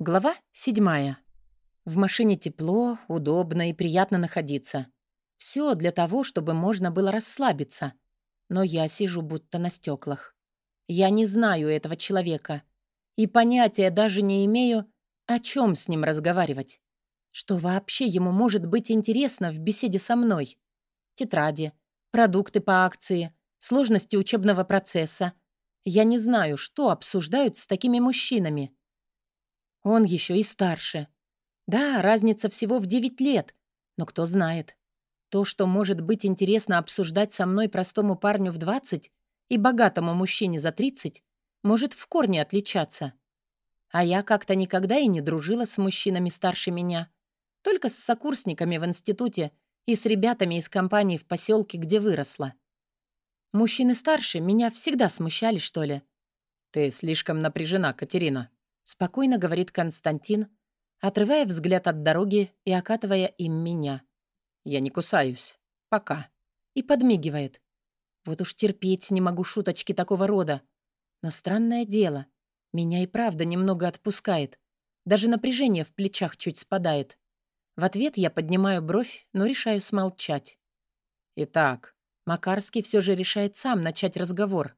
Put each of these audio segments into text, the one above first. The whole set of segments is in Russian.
Глава седьмая. В машине тепло, удобно и приятно находиться. Все для того, чтобы можно было расслабиться. Но я сижу будто на стеклах. Я не знаю этого человека. И понятия даже не имею, о чем с ним разговаривать. Что вообще ему может быть интересно в беседе со мной? Тетради, продукты по акции, сложности учебного процесса. Я не знаю, что обсуждают с такими мужчинами. Он еще и старше. Да, разница всего в 9 лет, но кто знает. То, что может быть интересно обсуждать со мной простому парню в 20 и богатому мужчине за 30, может в корне отличаться. А я как-то никогда и не дружила с мужчинами старше меня. Только с сокурсниками в институте и с ребятами из компании в поселке, где выросла. Мужчины старше меня всегда смущали, что ли. «Ты слишком напряжена, Катерина», Спокойно говорит Константин, отрывая взгляд от дороги и окатывая им меня. «Я не кусаюсь. Пока». И подмигивает. Вот уж терпеть не могу шуточки такого рода. Но странное дело, меня и правда немного отпускает. Даже напряжение в плечах чуть спадает. В ответ я поднимаю бровь, но решаю смолчать. Итак, Макарский все же решает сам начать разговор.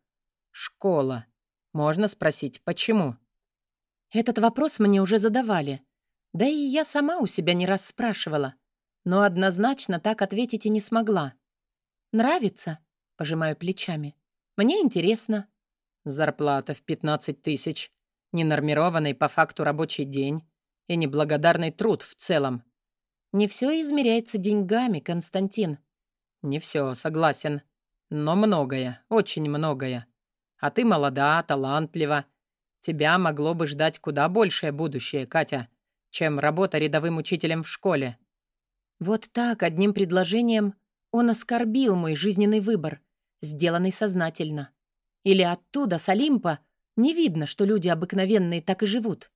«Школа. Можно спросить, почему?» Этот вопрос мне уже задавали. Да и я сама у себя не раз спрашивала. Но однозначно так ответить и не смогла. «Нравится?» — пожимаю плечами. «Мне интересно». «Зарплата в 15 тысяч, ненормированный по факту рабочий день и неблагодарный труд в целом». «Не все измеряется деньгами, Константин». «Не все, согласен. Но многое, очень многое. А ты молода, талантлива, Тебя могло бы ждать куда большее будущее, Катя, чем работа рядовым учителем в школе». Вот так, одним предложением, он оскорбил мой жизненный выбор, сделанный сознательно. Или оттуда, с Олимпа, не видно, что люди обыкновенные так и живут.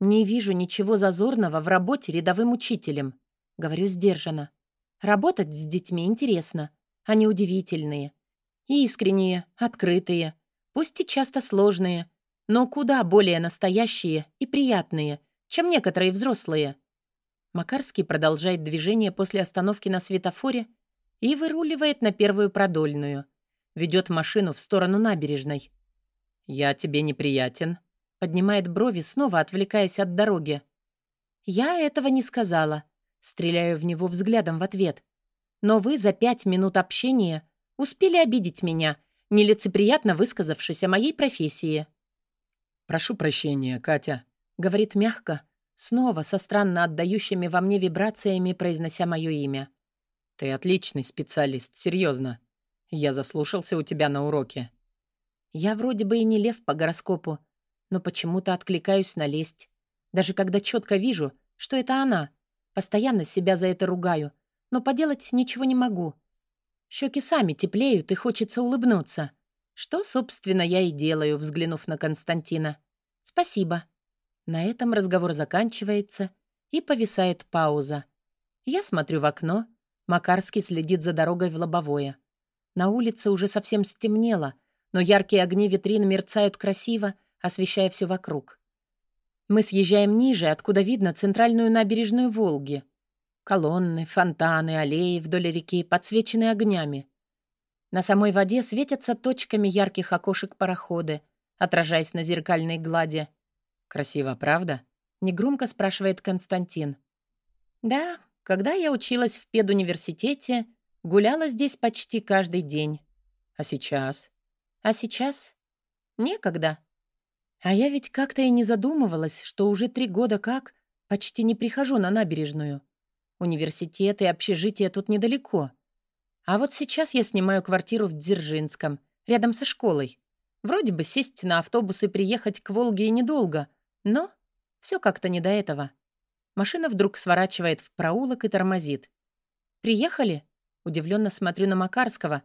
«Не вижу ничего зазорного в работе рядовым учителем», — говорю сдержанно. «Работать с детьми интересно. Они удивительные. Искренние, открытые, пусть и часто сложные, но куда более настоящие и приятные, чем некоторые взрослые. Макарский продолжает движение после остановки на светофоре и выруливает на первую продольную. Ведет машину в сторону набережной. «Я тебе неприятен», — поднимает брови, снова отвлекаясь от дороги. «Я этого не сказала», — стреляю в него взглядом в ответ. «Но вы за пять минут общения успели обидеть меня, нелицеприятно высказавшись о моей профессии». «Прошу прощения, Катя», — говорит мягко, снова со странно отдающими во мне вибрациями, произнося мое имя. «Ты отличный специалист, серьезно. Я заслушался у тебя на уроке». Я вроде бы и не лев по гороскопу, но почему-то откликаюсь на лесть. Даже когда четко вижу, что это она. Постоянно себя за это ругаю, но поделать ничего не могу. Щеки сами теплеют, и хочется улыбнуться. Что, собственно, я и делаю, взглянув на Константина. «Спасибо». На этом разговор заканчивается, и повисает пауза. Я смотрю в окно. Макарский следит за дорогой в лобовое. На улице уже совсем стемнело, но яркие огни витрин мерцают красиво, освещая все вокруг. Мы съезжаем ниже, откуда видно центральную набережную Волги. Колонны, фонтаны, аллеи вдоль реки подсвечены огнями. На самой воде светятся точками ярких окошек пароходы, отражаясь на зеркальной глади. «Красиво, правда?» — негромко спрашивает Константин. «Да, когда я училась в педуниверситете, гуляла здесь почти каждый день. А сейчас?» «А сейчас? Некогда. А я ведь как-то и не задумывалась, что уже три года как почти не прихожу на набережную. Университет и общежитие тут недалеко. А вот сейчас я снимаю квартиру в Дзержинском, рядом со школой. Вроде бы сесть на автобус и приехать к Волге недолго, но все как-то не до этого. Машина вдруг сворачивает в проулок и тормозит. «Приехали?» Удивленно смотрю на Макарского.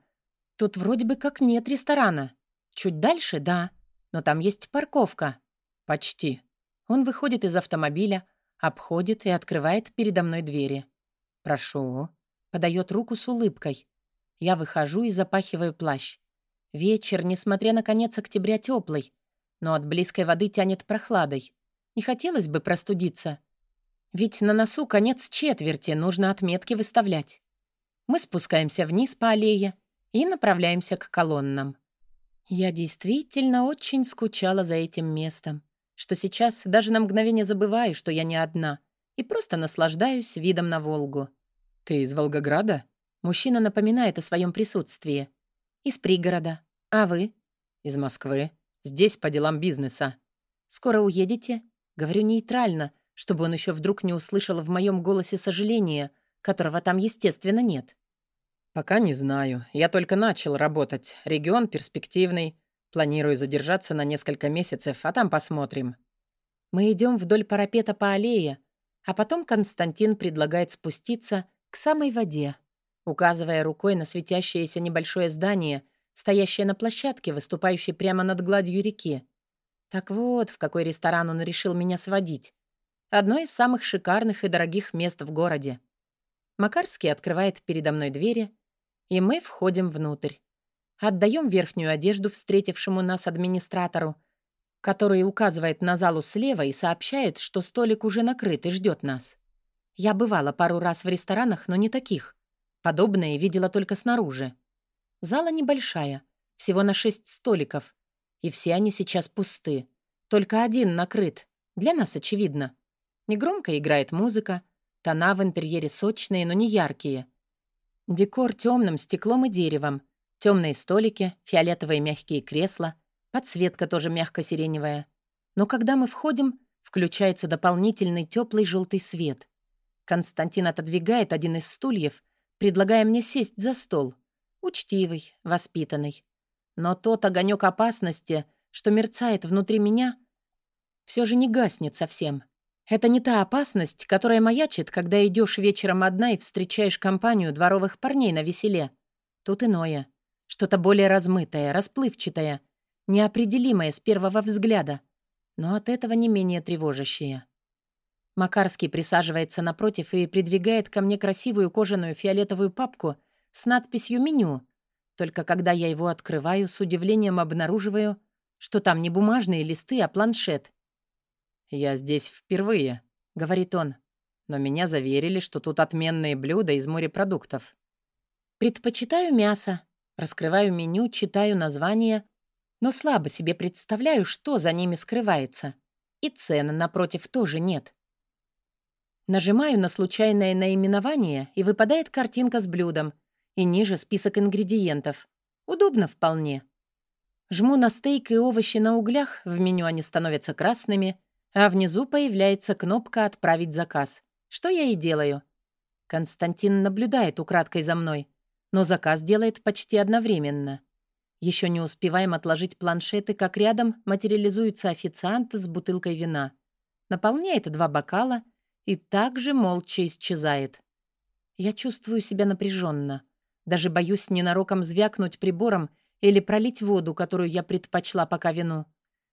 «Тут вроде бы как нет ресторана. Чуть дальше — да, но там есть парковка». «Почти». Он выходит из автомобиля, обходит и открывает передо мной двери. «Прошу». Подает руку с улыбкой. Я выхожу и запахиваю плащ. Вечер, несмотря на конец октября, теплый, но от близкой воды тянет прохладой. Не хотелось бы простудиться. Ведь на носу конец четверти, нужно отметки выставлять. Мы спускаемся вниз по аллее и направляемся к колоннам. Я действительно очень скучала за этим местом, что сейчас даже на мгновение забываю, что я не одна, и просто наслаждаюсь видом на Волгу. «Ты из Волгограда?» Мужчина напоминает о своем присутствии. «Из пригорода. А вы?» «Из Москвы. Здесь по делам бизнеса». «Скоро уедете?» Говорю нейтрально, чтобы он еще вдруг не услышал в моем голосе сожаления, которого там, естественно, нет. «Пока не знаю. Я только начал работать. Регион перспективный. Планирую задержаться на несколько месяцев, а там посмотрим». Мы идем вдоль парапета по аллее, а потом Константин предлагает спуститься к самой воде, указывая рукой на светящееся небольшое здание, стоящее на площадке, выступающей прямо над гладью реки. Так вот, в какой ресторан он решил меня сводить. Одно из самых шикарных и дорогих мест в городе. Макарский открывает передо мной двери, и мы входим внутрь. Отдаем верхнюю одежду встретившему нас администратору, который указывает на залу слева и сообщает, что столик уже накрыт и ждет нас. Я бывала пару раз в ресторанах, но не таких. Подобное видела только снаружи. Зала небольшая, всего на шесть столиков, и все они сейчас пусты. Только один накрыт, для нас очевидно. Негромко играет музыка, тона в интерьере сочные, но не яркие — Декор темным стеклом и деревом. Темные столики, фиолетовые мягкие кресла, подсветка тоже мягко-сиреневая. Но когда мы входим, включается дополнительный теплый желтый свет. Константин отодвигает один из стульев, предлагая мне сесть за стол. Учтивый, воспитанный. Но тот огонек опасности, что мерцает внутри меня, все же не гаснет совсем. Это не та опасность, которая маячит, когда идешь вечером одна и встречаешь компанию дворовых парней на веселе. Тут иное. Что-то более размытое, расплывчатое, неопределимое с первого взгляда, но от этого не менее тревожащее. Макарский присаживается напротив и придвигает ко мне красивую кожаную фиолетовую папку с надписью «Меню». Только когда я его открываю, с удивлением обнаруживаю, что там не бумажные листы, а планшет. «Я здесь впервые», — говорит он. «Но меня заверили, что тут отменные блюда из морепродуктов». «Предпочитаю мясо». Раскрываю меню, читаю название, но слабо себе представляю, что за ними скрывается. И цены напротив тоже нет. Нажимаю на случайное наименование, и выпадает картинка с блюдом, и ниже список ингредиентов. Удобно вполне. Жму на стейк и овощи на углях, в меню они становятся красными, а внизу появляется кнопка «Отправить заказ», что я и делаю. Константин наблюдает украдкой за мной, но заказ делает почти одновременно. Еще не успеваем отложить планшеты, как рядом материализуется официант с бутылкой вина. Наполняет два бокала и также молча исчезает. Я чувствую себя напряженно. Даже боюсь ненароком звякнуть прибором или пролить воду, которую я предпочла пока вину.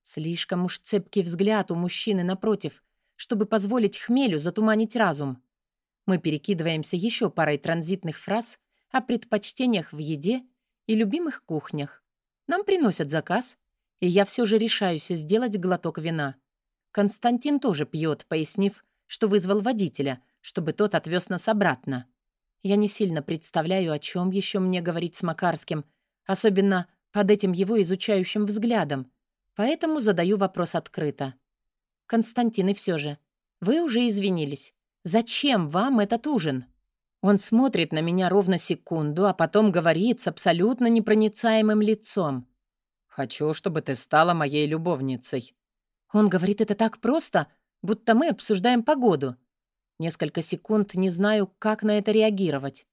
Слишком уж цепкий взгляд у мужчины напротив, чтобы позволить хмелю затуманить разум. Мы перекидываемся еще парой транзитных фраз о предпочтениях в еде и любимых кухнях. Нам приносят заказ, и я все же решаюсь сделать глоток вина. Константин тоже пьет, пояснив, что вызвал водителя, чтобы тот отвез нас обратно. Я не сильно представляю, о чем еще мне говорить с Макарским, особенно под этим его изучающим взглядом. Поэтому задаю вопрос открыто. «Константин, и все же, вы уже извинились. Зачем вам этот ужин?» Он смотрит на меня ровно секунду, а потом говорит с абсолютно непроницаемым лицом. «Хочу, чтобы ты стала моей любовницей». Он говорит это так просто, будто мы обсуждаем погоду. Несколько секунд не знаю, как на это реагировать.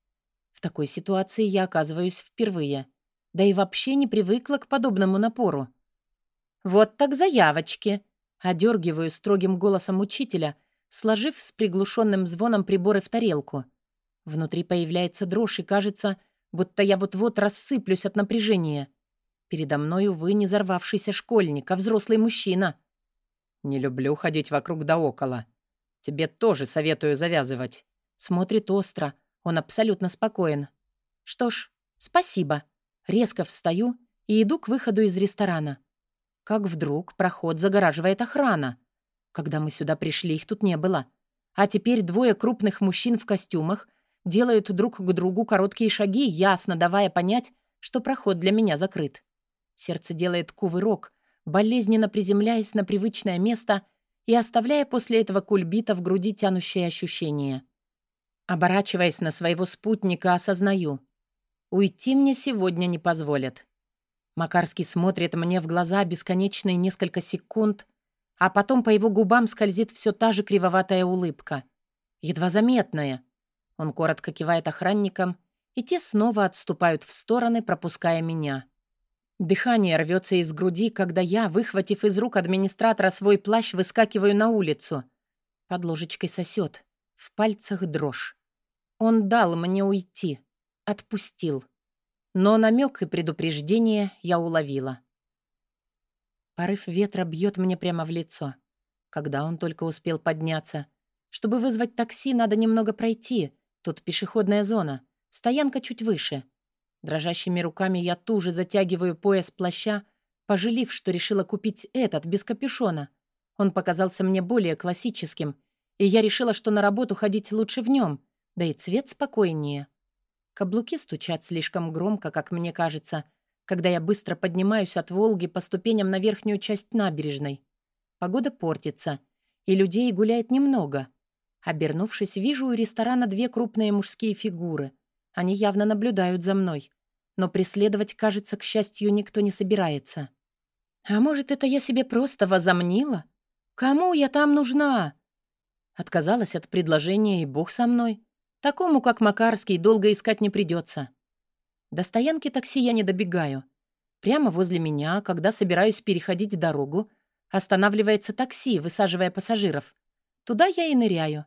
В такой ситуации я оказываюсь впервые. Да и вообще не привыкла к подобному напору. «Вот так заявочки!» Одергиваю строгим голосом учителя, сложив с приглушенным звоном приборы в тарелку. Внутри появляется дрожь, и кажется, будто я вот-вот рассыплюсь от напряжения. Передо мной, увы, не взорвавшийся школьник, а взрослый мужчина. «Не люблю ходить вокруг да около. Тебе тоже советую завязывать». Смотрит остро, он абсолютно спокоен. «Что ж, спасибо». Резко встаю и иду к выходу из ресторана как вдруг проход загораживает охрана. Когда мы сюда пришли, их тут не было. А теперь двое крупных мужчин в костюмах делают друг к другу короткие шаги, ясно давая понять, что проход для меня закрыт. Сердце делает кувырок, болезненно приземляясь на привычное место и оставляя после этого кульбита в груди тянущее ощущение. Оборачиваясь на своего спутника, осознаю. Уйти мне сегодня не позволят. Макарский смотрит мне в глаза бесконечные несколько секунд, а потом по его губам скользит все та же кривоватая улыбка. Едва заметная. Он коротко кивает охранникам, и те снова отступают в стороны, пропуская меня. Дыхание рвется из груди, когда я, выхватив из рук администратора свой плащ, выскакиваю на улицу. Под ложечкой сосет. В пальцах дрожь. Он дал мне уйти. Отпустил. Но намек и предупреждение я уловила. Порыв ветра бьет мне прямо в лицо. Когда он только успел подняться? Чтобы вызвать такси, надо немного пройти. Тут пешеходная зона. Стоянка чуть выше. Дрожащими руками я туже затягиваю пояс плаща, пожалев, что решила купить этот, без капюшона. Он показался мне более классическим, и я решила, что на работу ходить лучше в нем, да и цвет спокойнее. Каблуки стучат слишком громко, как мне кажется — когда я быстро поднимаюсь от Волги по ступеням на верхнюю часть набережной. Погода портится, и людей гуляет немного. Обернувшись, вижу у ресторана две крупные мужские фигуры. Они явно наблюдают за мной. Но преследовать, кажется, к счастью, никто не собирается. А может, это я себе просто возомнила? Кому я там нужна? Отказалась от предложения, и бог со мной. Такому, как Макарский, долго искать не придется. До стоянки такси я не добегаю. Прямо возле меня, когда собираюсь переходить дорогу, останавливается такси, высаживая пассажиров. Туда я и ныряю.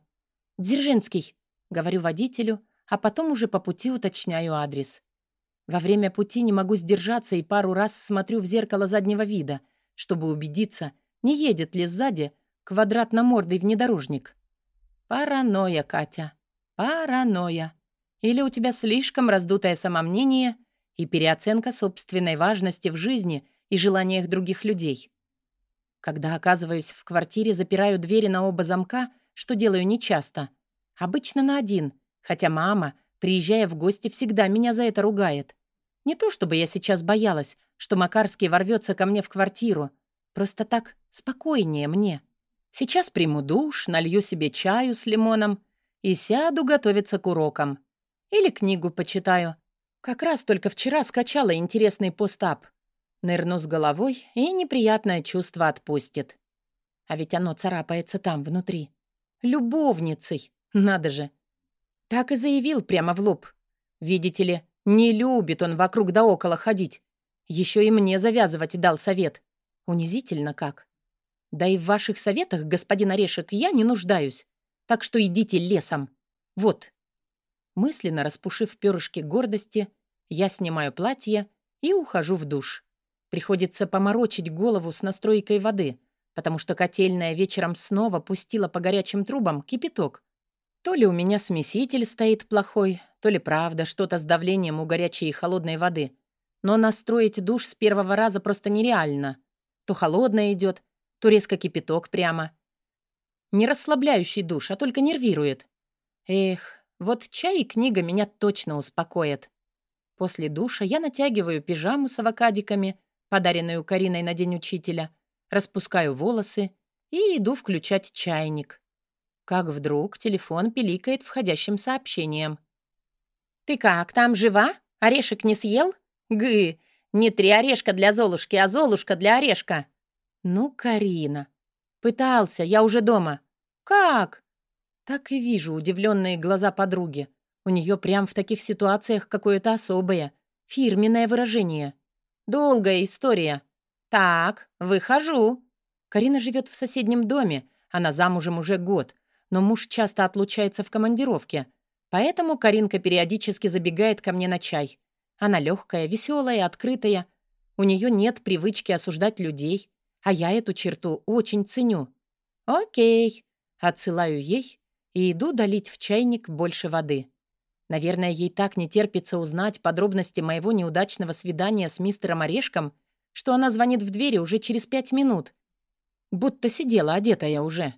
«Дзержинский», — говорю водителю, а потом уже по пути уточняю адрес. Во время пути не могу сдержаться и пару раз смотрю в зеркало заднего вида, чтобы убедиться, не едет ли сзади квадратно-мордый внедорожник. Паранойя, Катя, паранойя. Или у тебя слишком раздутое самомнение и переоценка собственной важности в жизни и желаниях других людей. Когда оказываюсь в квартире, запираю двери на оба замка, что делаю нечасто. Обычно на один, хотя мама, приезжая в гости, всегда меня за это ругает. Не то чтобы я сейчас боялась, что Макарский ворвется ко мне в квартиру. Просто так спокойнее мне. Сейчас приму душ, налью себе чаю с лимоном и сяду готовиться к урокам. Или книгу почитаю. Как раз только вчера скачала интересный постап. Нырну с головой, и неприятное чувство отпустит. А ведь оно царапается там, внутри. Любовницей, надо же. Так и заявил прямо в лоб. Видите ли, не любит он вокруг да около ходить. Еще и мне завязывать дал совет. Унизительно как. Да и в ваших советах, господин Орешек, я не нуждаюсь. Так что идите лесом. Вот, Мысленно распушив перышки гордости, я снимаю платье и ухожу в душ. Приходится поморочить голову с настройкой воды, потому что котельная вечером снова пустила по горячим трубам кипяток. То ли у меня смеситель стоит плохой, то ли правда что-то с давлением у горячей и холодной воды. Но настроить душ с первого раза просто нереально. То холодная идет, то резко кипяток прямо. Не расслабляющий душ, а только нервирует. Эх, вот чай и книга меня точно успокоят. После душа я натягиваю пижаму с авокадиками, подаренную Кариной на День учителя, распускаю волосы и иду включать чайник. Как вдруг телефон пиликает входящим сообщением. «Ты как, там жива? Орешек не съел? Гы! Не три орешка для Золушки, а Золушка для орешка!» «Ну, Карина!» «Пытался, я уже дома». «Как?» Так и вижу удивленные глаза подруги. У нее прям в таких ситуациях какое-то особое, фирменное выражение. Долгая история. Так, выхожу. Карина живет в соседнем доме. Она замужем уже год, но муж часто отлучается в командировке. Поэтому Каринка периодически забегает ко мне на чай. Она легкая, веселая, открытая. У нее нет привычки осуждать людей, а я эту черту очень ценю. Окей. Отсылаю ей и иду долить в чайник больше воды. Наверное, ей так не терпится узнать подробности моего неудачного свидания с мистером Орешком, что она звонит в двери уже через пять минут. будто сидела одетая уже.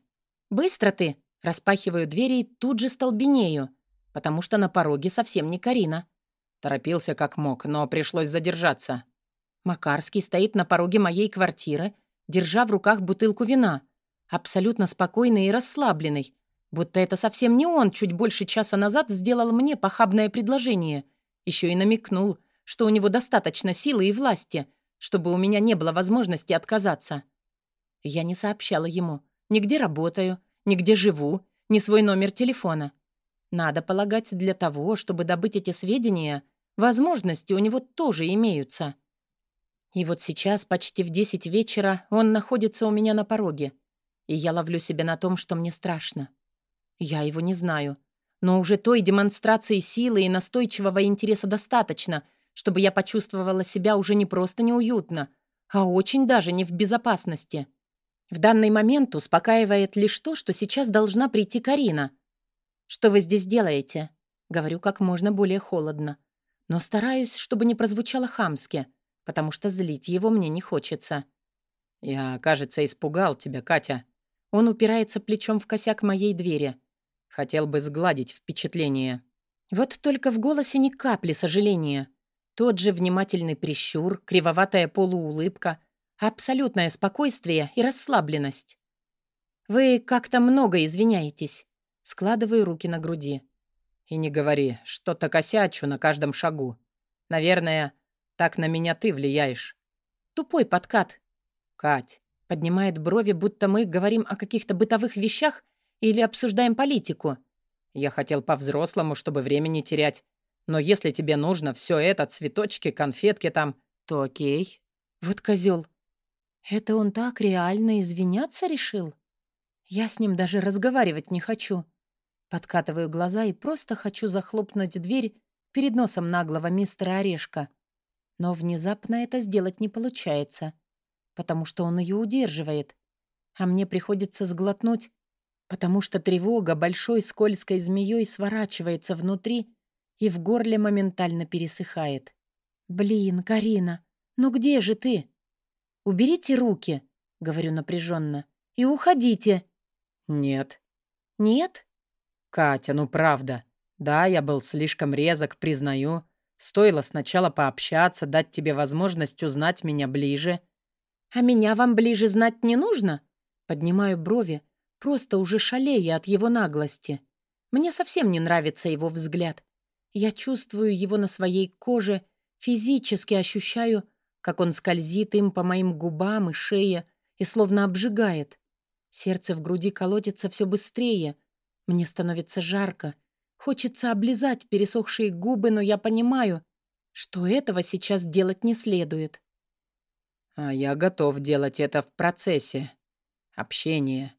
«Быстро ты!» Распахиваю двери и тут же столбенею, потому что на пороге совсем не Карина. Торопился как мог, но пришлось задержаться. Макарский стоит на пороге моей квартиры, держа в руках бутылку вина, абсолютно спокойный и расслабленный, будто это совсем не он чуть больше часа назад сделал мне похабное предложение, еще и намекнул, что у него достаточно силы и власти, чтобы у меня не было возможности отказаться. Я не сообщала ему, нигде работаю, нигде живу, ни свой номер телефона. Надо полагать, для того, чтобы добыть эти сведения, возможности у него тоже имеются. И вот сейчас, почти в десять вечера, он находится у меня на пороге, и я ловлю себя на том, что мне страшно. Я его не знаю, но уже той демонстрации силы и настойчивого интереса достаточно, чтобы я почувствовала себя уже не просто неуютно, а очень даже не в безопасности. В данный момент успокаивает лишь то, что сейчас должна прийти Карина. «Что вы здесь делаете?» Говорю как можно более холодно. Но стараюсь, чтобы не прозвучало хамски, потому что злить его мне не хочется. «Я, кажется, испугал тебя, Катя». Он упирается плечом в косяк моей двери. Хотел бы сгладить впечатление. Вот только в голосе ни капли сожаления. Тот же внимательный прищур, кривоватая полуулыбка, Абсолютное спокойствие и расслабленность. «Вы как-то много извиняетесь». Складываю руки на груди. «И не говори, что-то косячу на каждом шагу. Наверное, так на меня ты влияешь». Тупой подкат. «Кать». Поднимает брови, будто мы говорим о каких-то бытовых вещах или обсуждаем политику. «Я хотел по-взрослому, чтобы времени терять. Но если тебе нужно все это, цветочки, конфетки там, то окей». Вот козел. Это он так реально извиняться решил? Я с ним даже разговаривать не хочу. Подкатываю глаза и просто хочу захлопнуть дверь перед носом наглого мистера Орешка. Но внезапно это сделать не получается, потому что он ее удерживает. А мне приходится сглотнуть, потому что тревога большой скользкой змеей сворачивается внутри и в горле моментально пересыхает. «Блин, Карина, ну где же ты?» «Уберите руки», — говорю напряженно, — «и уходите». «Нет». «Нет?» «Катя, ну правда. Да, я был слишком резок, признаю. Стоило сначала пообщаться, дать тебе возможность узнать меня ближе». «А меня вам ближе знать не нужно?» Поднимаю брови, просто уже шалея от его наглости. Мне совсем не нравится его взгляд. Я чувствую его на своей коже, физически ощущаю, как он скользит им по моим губам и шее и словно обжигает. Сердце в груди колотится все быстрее. Мне становится жарко. Хочется облизать пересохшие губы, но я понимаю, что этого сейчас делать не следует. А я готов делать это в процессе общения.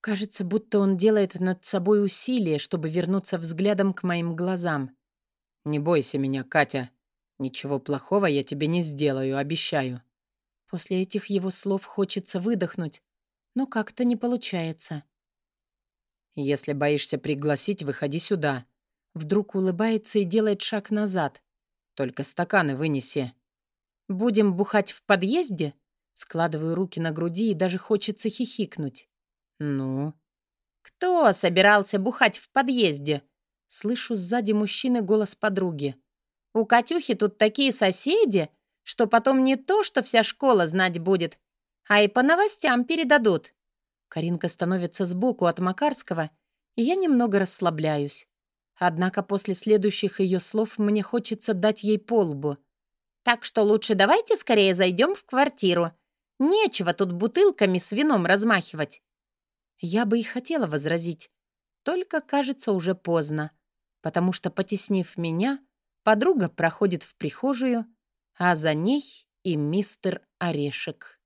Кажется, будто он делает над собой усилие, чтобы вернуться взглядом к моим глазам. «Не бойся меня, Катя. Ничего плохого я тебе не сделаю, обещаю». После этих его слов хочется выдохнуть, но как-то не получается. «Если боишься пригласить, выходи сюда». Вдруг улыбается и делает шаг назад. «Только стаканы вынеси». «Будем бухать в подъезде?» Складываю руки на груди и даже хочется хихикнуть. «Ну?» «Кто собирался бухать в подъезде?» Слышу сзади мужчины голос подруги. У Катюхи тут такие соседи, что потом не то, что вся школа знать будет, а и по новостям передадут. Каринка становится сбоку от Макарского, и я немного расслабляюсь. Однако после следующих ее слов мне хочется дать ей полбу. Так что лучше давайте скорее зайдем в квартиру. Нечего тут бутылками с вином размахивать. Я бы и хотела возразить, только, кажется, уже поздно, потому что, потеснив меня, Подруга проходит в прихожую, а за ней и мистер Орешек.